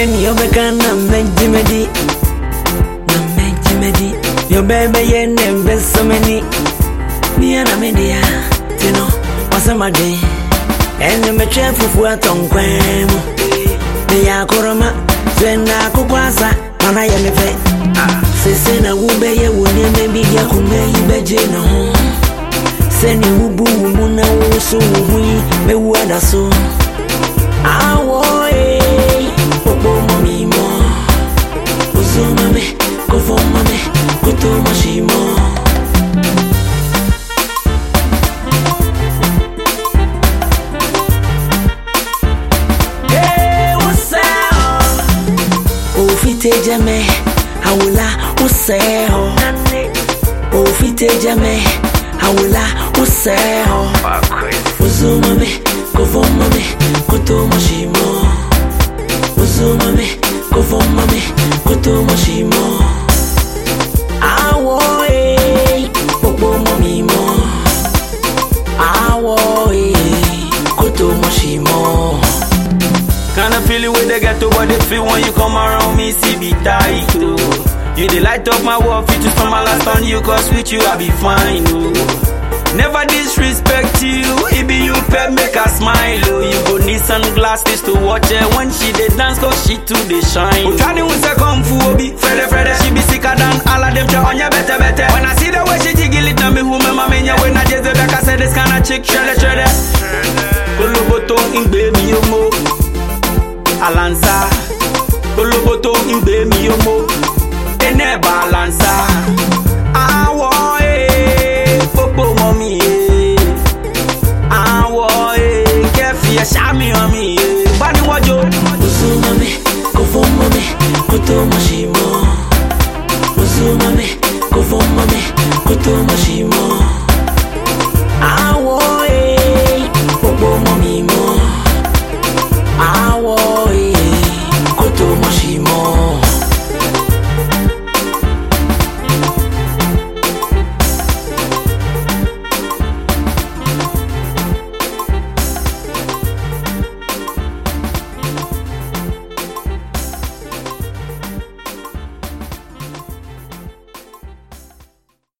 Then you began to make Jimmy Na make Jimmy Your baby yen never so many. Me and a media Tino Wasa made Ene me chef fufu atonkwemu Me ya koroma Twena kukwasa Mana ya mefe Sese na wube ye wune me? Bi ya kume ibeje na ho wubu wumu na wusu wuhui Me wada so? Awo jame Hawula useho. Ofite jame Hawula useho. Uzumame Kofomame Kutomashimo Uzumame Kofomame Kutomashimo Awo eh Popo mamimo Awo eh Kutomashimo Feeling with the ghetto, but they feel when you come around me, see be tight, oh. You the light up my world, fit to my last on you, cause with you I be fine, oh. Never disrespect you, it be you pet make her smile, oh. You go need sunglasses to watch her when she dey dance, cause she too dey shine. Oh, Tani we say kung fu obi, Frede Frede, she be sicker than all of them, on your better better. When I see the way she jiggle it, now me who me mama me when I just back, I say this kind of chick, shredder shredder. Koloboto ingbe mi yomo. alansa olówó tó ń gbé mi yó mo eneb alansa àwọ̀ ee gbogbo wọn mi ee àwọ̀ ee kẹfì ẹ̀ṣá mi hàn mi ee gbaniwọ́jọ. kò sún mọ́ mi kò fún mọ́ kò tó mọ̀ sí mọ́. Kò sún kò fún mọ́ kò tó mọ̀ sí mọ́.